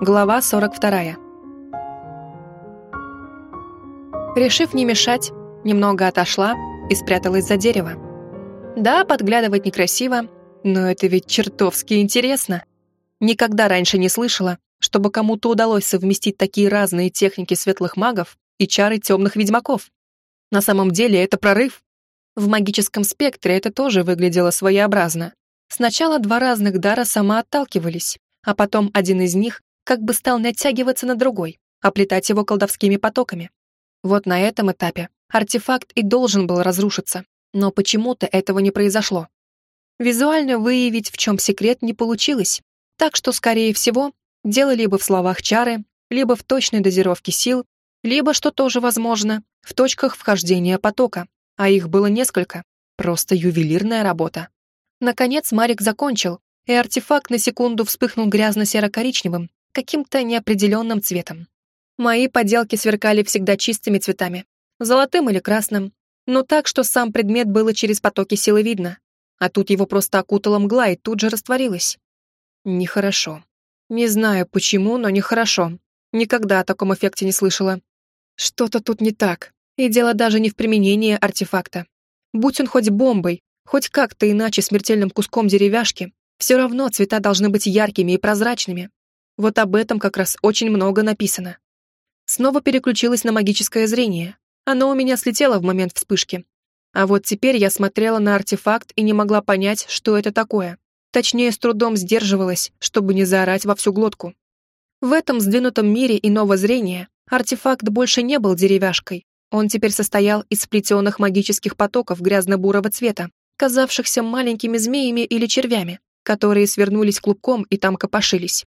Глава 42. Решив не мешать, немного отошла и спряталась за дерево. Да, подглядывать некрасиво, но это ведь чертовски интересно. Никогда раньше не слышала, чтобы кому-то удалось совместить такие разные техники светлых магов и чары темных ведьмаков. На самом деле это прорыв. В магическом спектре это тоже выглядело своеобразно. Сначала два разных дара самоотталкивались, а потом один из них как бы стал натягиваться на другой, оплетать его колдовскими потоками. Вот на этом этапе артефакт и должен был разрушиться, но почему-то этого не произошло. Визуально выявить, в чем секрет, не получилось, так что, скорее всего, дело либо в словах чары, либо в точной дозировке сил, либо, что тоже возможно, в точках вхождения потока, а их было несколько. Просто ювелирная работа. Наконец Марик закончил, и артефакт на секунду вспыхнул грязно-серо-коричневым, каким-то неопределенным цветом. Мои поделки сверкали всегда чистыми цветами, золотым или красным, но так, что сам предмет было через потоки силы видно, а тут его просто окутала мгла и тут же растворилась. Нехорошо. Не знаю почему, но нехорошо. Никогда о таком эффекте не слышала. Что-то тут не так, и дело даже не в применении артефакта. Будь он хоть бомбой, хоть как-то иначе смертельным куском деревяшки, все равно цвета должны быть яркими и прозрачными, вот об этом как раз очень много написано. Снова переключилась на магическое зрение. Оно у меня слетело в момент вспышки. А вот теперь я смотрела на артефакт и не могла понять, что это такое. Точнее, с трудом сдерживалась, чтобы не заорать во всю глотку. В этом сдвинутом мире иного зрения артефакт больше не был деревяшкой. Он теперь состоял из сплетенных магических потоков грязно-бурого цвета, казавшихся маленькими змеями или червями, которые свернулись клубком и там копошились.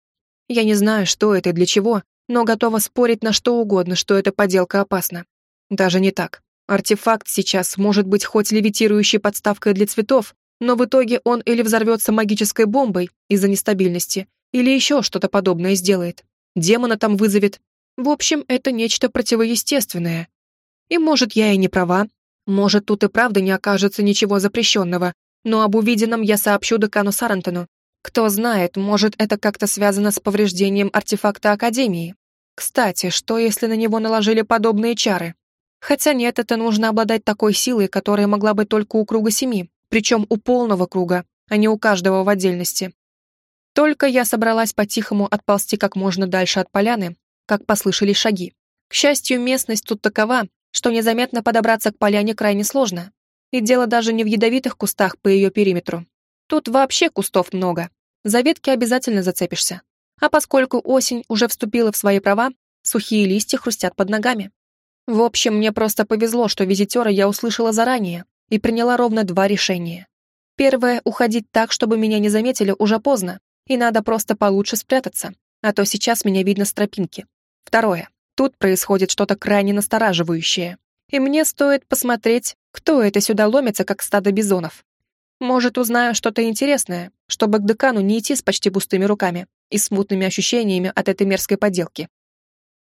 Я не знаю, что это и для чего, но готова спорить на что угодно, что эта поделка опасна. Даже не так. Артефакт сейчас может быть хоть левитирующей подставкой для цветов, но в итоге он или взорвется магической бомбой из-за нестабильности, или еще что-то подобное сделает. Демона там вызовет. В общем, это нечто противоестественное. И может, я и не права, может, тут и правда не окажется ничего запрещенного, но об увиденном я сообщу декану Сарантону, кто знает, может, это как-то связано с повреждением артефакта Академии. Кстати, что если на него наложили подобные чары? Хотя нет, это нужно обладать такой силой, которая могла быть только у круга семи, причем у полного круга, а не у каждого в отдельности. Только я собралась по-тихому отползти как можно дальше от поляны, как послышались шаги. К счастью, местность тут такова, что незаметно подобраться к поляне крайне сложно. И дело даже не в ядовитых кустах по ее периметру. Тут вообще кустов много. За ветки обязательно зацепишься. А поскольку осень уже вступила в свои права, сухие листья хрустят под ногами. В общем, мне просто повезло, что визитера я услышала заранее и приняла ровно два решения. Первое — уходить так, чтобы меня не заметили уже поздно, и надо просто получше спрятаться, а то сейчас меня видно с тропинки. Второе. Тут происходит что-то крайне настораживающее, и мне стоит посмотреть, кто это сюда ломится, как стадо бизонов. Может, узнаю что-то интересное, чтобы к декану не идти с почти пустыми руками и смутными ощущениями от этой мерзкой поделки.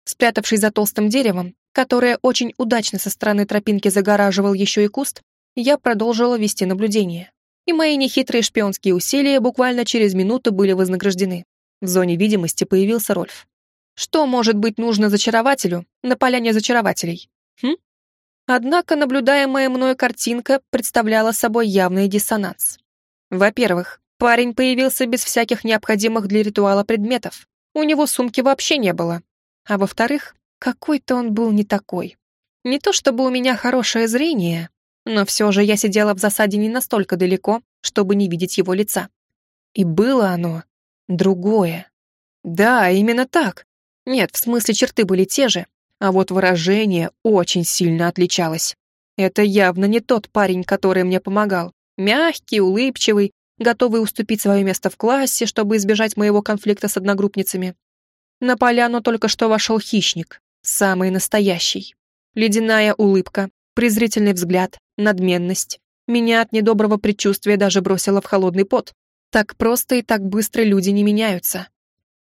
Спрятавшись за толстым деревом, которое очень удачно со стороны тропинки загораживал еще и куст, я продолжила вести наблюдение. И мои нехитрые шпионские усилия буквально через минуту были вознаграждены. В зоне видимости появился Рольф. Что может быть нужно зачарователю на поляне зачарователей? Хм? Однако наблюдаемая мной картинка представляла собой явный диссонанс. Во-первых, парень появился без всяких необходимых для ритуала предметов. У него сумки вообще не было. А во-вторых, какой-то он был не такой. Не то чтобы у меня хорошее зрение, но все же я сидела в засаде не настолько далеко, чтобы не видеть его лица. И было оно другое. Да, именно так. Нет, в смысле черты были те же, а вот выражение очень сильно отличалось. Это явно не тот парень, который мне помогал. Мягкий, улыбчивый, готовый уступить свое место в классе, чтобы избежать моего конфликта с одногруппницами. На поляну только что вошел хищник, самый настоящий. Ледяная улыбка, презрительный взгляд, надменность. Меня от недоброго предчувствия даже бросило в холодный пот. Так просто и так быстро люди не меняются.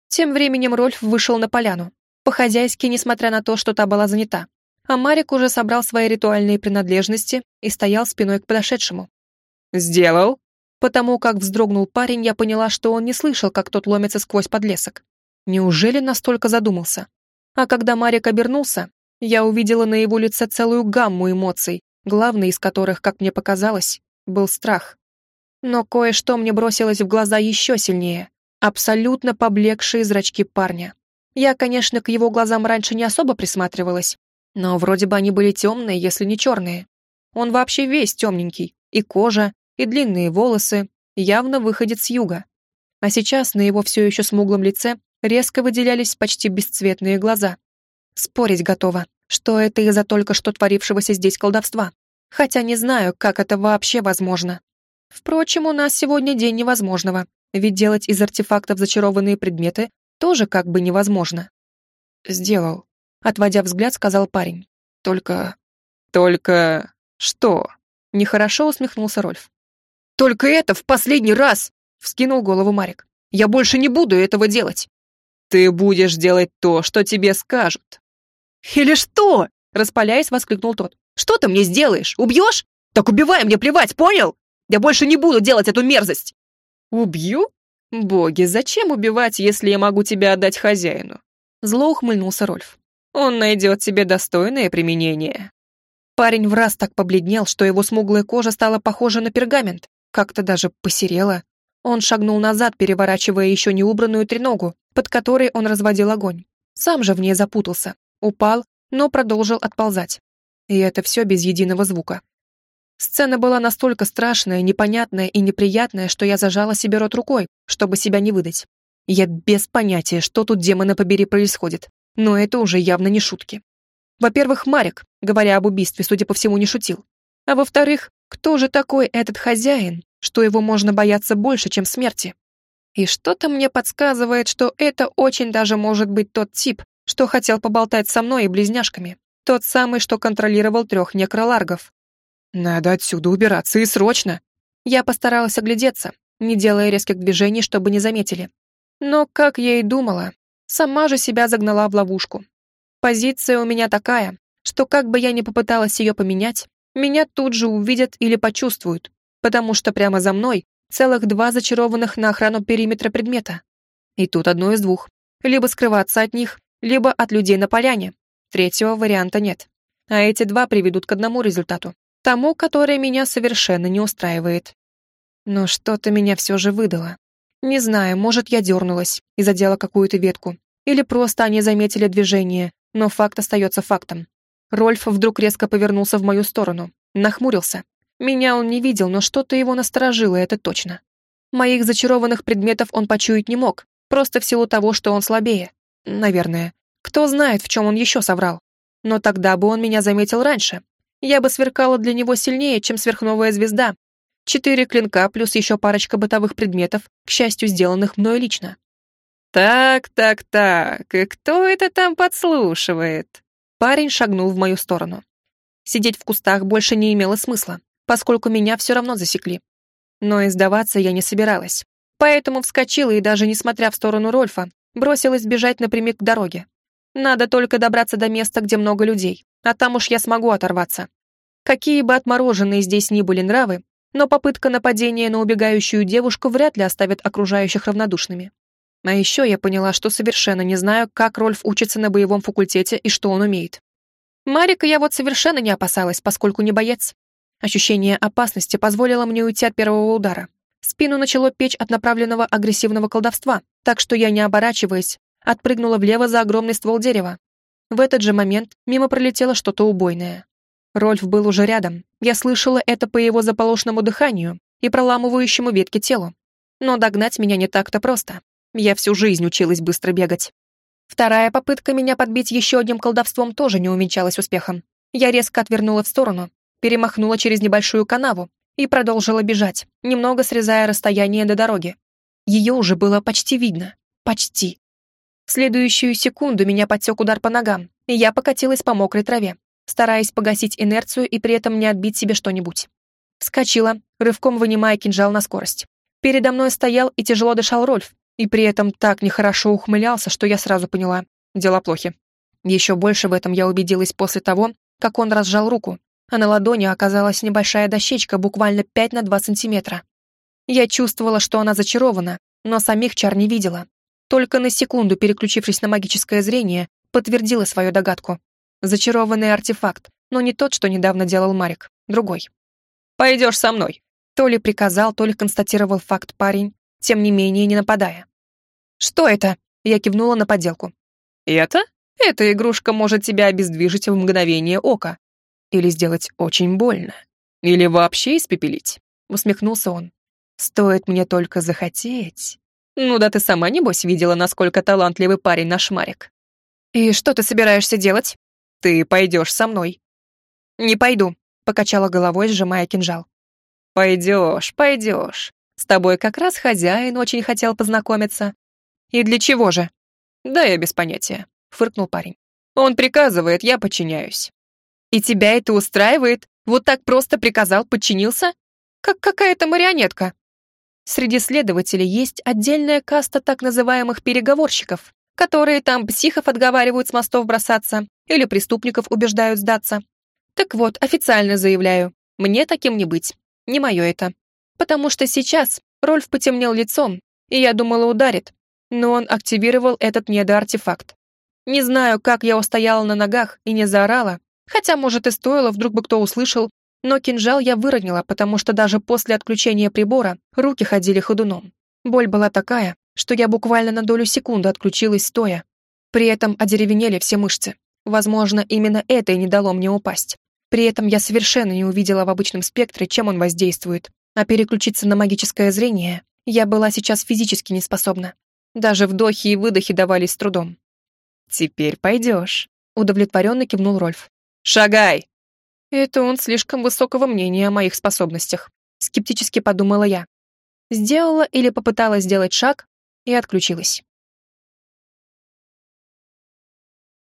Тем временем Рольф вышел на поляну. По-хозяйски, несмотря на то, что та была занята. А Марик уже собрал свои ритуальные принадлежности и стоял спиной к подошедшему. «Сделал?» Потому как вздрогнул парень, я поняла, что он не слышал, как тот ломится сквозь подлесок. Неужели настолько задумался? А когда Марик обернулся, я увидела на его лице целую гамму эмоций, главной из которых, как мне показалось, был страх. Но кое-что мне бросилось в глаза еще сильнее. Абсолютно поблекшие зрачки парня. Я, конечно, к его глазам раньше не особо присматривалась, но вроде бы они были темные, если не черные. Он вообще весь темненький, и кожа, и длинные волосы, явно выходит с юга. А сейчас на его все еще смуглом лице резко выделялись почти бесцветные глаза. Спорить готова, что это из-за только что творившегося здесь колдовства. Хотя не знаю, как это вообще возможно. Впрочем, у нас сегодня день невозможного, ведь делать из артефактов зачарованные предметы тоже как бы невозможно. «Сделал», — отводя взгляд, сказал парень. «Только...» «Только... что?» — нехорошо усмехнулся Рольф. «Только это в последний раз!» — вскинул голову Марик. «Я больше не буду этого делать!» «Ты будешь делать то, что тебе скажут!» «Или что?» — распаляясь, воскликнул тот. «Что ты мне сделаешь? Убьешь? Так убивай, мне плевать, понял? Я больше не буду делать эту мерзость!» «Убью? Боги, зачем убивать, если я могу тебя отдать хозяину?» Зло ухмыльнулся Рольф. «Он найдет тебе достойное применение». Парень в раз так побледнел, что его смуглая кожа стала похожа на пергамент, как-то даже посерела. Он шагнул назад, переворачивая еще не убранную треногу, под которой он разводил огонь. Сам же в ней запутался, упал, но продолжил отползать. И это все без единого звука. Сцена была настолько страшная, непонятная и неприятная, что я зажала себе рот рукой, чтобы себя не выдать. Я без понятия, что тут, демона побери, происходит. Но это уже явно не шутки. Во-первых, Марик, говоря об убийстве, судя по всему, не шутил. А во-вторых, кто же такой этот хозяин, что его можно бояться больше, чем смерти? И что-то мне подсказывает, что это очень даже может быть тот тип, что хотел поболтать со мной и близняшками. Тот самый, что контролировал трех некроларгов. Надо отсюда убираться и срочно. Я постаралась оглядеться, не делая резких движений, чтобы не заметили. Но, как я и думала, сама же себя загнала в ловушку. Позиция у меня такая, что как бы я ни попыталась ее поменять, меня тут же увидят или почувствуют, потому что прямо за мной целых два зачарованных на охрану периметра предмета. И тут одно из двух. Либо скрываться от них, либо от людей на поляне. Третьего варианта нет. А эти два приведут к одному результату. Тому, который меня совершенно не устраивает. Но что-то меня все же выдало. Не знаю, может, я дернулась и задела какую-то ветку. Или просто они заметили движение, но факт остается фактом. Рольф вдруг резко повернулся в мою сторону, нахмурился. Меня он не видел, но что-то его насторожило, это точно. Моих зачарованных предметов он почуять не мог, просто в силу того, что он слабее. Наверное. Кто знает, в чем он еще соврал. Но тогда бы он меня заметил раньше. Я бы сверкала для него сильнее, чем сверхновая звезда. Четыре клинка плюс еще парочка бытовых предметов, к счастью, сделанных мной лично. «Так, так, так, и кто это там подслушивает?» Парень шагнул в мою сторону. Сидеть в кустах больше не имело смысла, поскольку меня все равно засекли. Но и сдаваться я не собиралась. Поэтому вскочила и даже несмотря в сторону Рольфа, бросилась бежать напрямик к дороге. Надо только добраться до места, где много людей, а там уж я смогу оторваться. Какие бы отмороженные здесь ни были нравы, но попытка нападения на убегающую девушку вряд ли оставит окружающих равнодушными. А еще я поняла, что совершенно не знаю, как Рольф учится на боевом факультете и что он умеет. Марика я вот совершенно не опасалась, поскольку не боец. Ощущение опасности позволило мне уйти от первого удара. Спину начало печь от направленного агрессивного колдовства, так что я, не оборачиваясь, отпрыгнула влево за огромный ствол дерева. В этот же момент мимо пролетело что-то убойное. Рольф был уже рядом. Я слышала это по его заполошному дыханию и проламывающему ветки телу. Но догнать меня не так-то просто. Я всю жизнь училась быстро бегать. Вторая попытка меня подбить еще одним колдовством тоже не увенчалась успехом. Я резко отвернула в сторону, перемахнула через небольшую канаву и продолжила бежать, немного срезая расстояние до дороги. Ее уже было почти видно. Почти. В следующую секунду меня подсек удар по ногам, и я покатилась по мокрой траве, стараясь погасить инерцию и при этом не отбить себе что-нибудь. Вскочила, рывком вынимая кинжал на скорость. Передо мной стоял и тяжело дышал Рольф, и при этом так нехорошо ухмылялся, что я сразу поняла — дела плохи. Еще больше в этом я убедилась после того, как он разжал руку, а на ладони оказалась небольшая дощечка буквально 5 на 2 сантиметра. Я чувствовала, что она зачарована, но самих чар не видела. только на секунду переключившись на магическое зрение, подтвердила свою догадку. Зачарованный артефакт, но не тот, что недавно делал Марик, другой. «Пойдешь со мной», то ли приказал, то ли констатировал факт парень, тем не менее не нападая. «Что это?» — я кивнула на подделку. «Это? Эта игрушка может тебя обездвижить в мгновение ока. Или сделать очень больно. Или вообще испепелить», — усмехнулся он. «Стоит мне только захотеть». «Ну да ты сама, небось, видела, насколько талантливый парень наш Марик». «И что ты собираешься делать?» «Ты пойдешь со мной». «Не пойду», — покачала головой, сжимая кинжал. «Пойдешь, пойдешь. С тобой как раз хозяин очень хотел познакомиться». «И для чего же?» «Да я без понятия», — фыркнул парень. «Он приказывает, я подчиняюсь». «И тебя это устраивает? Вот так просто приказал, подчинился? Как какая-то марионетка». Среди следователей есть отдельная каста так называемых переговорщиков, которые там психов отговаривают с мостов бросаться или преступников убеждают сдаться. Так вот, официально заявляю, мне таким не быть. Не мое это. Потому что сейчас Рольф потемнел лицом, и я думала ударит, но он активировал этот недоартефакт. Не знаю, как я устояла на ногах и не заорала, хотя, может, и стоило, вдруг бы кто услышал, но кинжал я выронила, потому что даже после отключения прибора руки ходили ходуном. Боль была такая, что я буквально на долю секунды отключилась стоя. При этом одеревенели все мышцы. Возможно, именно это и не дало мне упасть. При этом я совершенно не увидела в обычном спектре, чем он воздействует, а переключиться на магическое зрение я была сейчас физически не способна. Даже вдохи и выдохи давались с трудом. «Теперь пойдешь», — удовлетворенно кивнул Рольф. «Шагай!» Это он слишком высокого мнения о моих способностях, скептически подумала я. Сделала или попыталась сделать шаг и отключилась.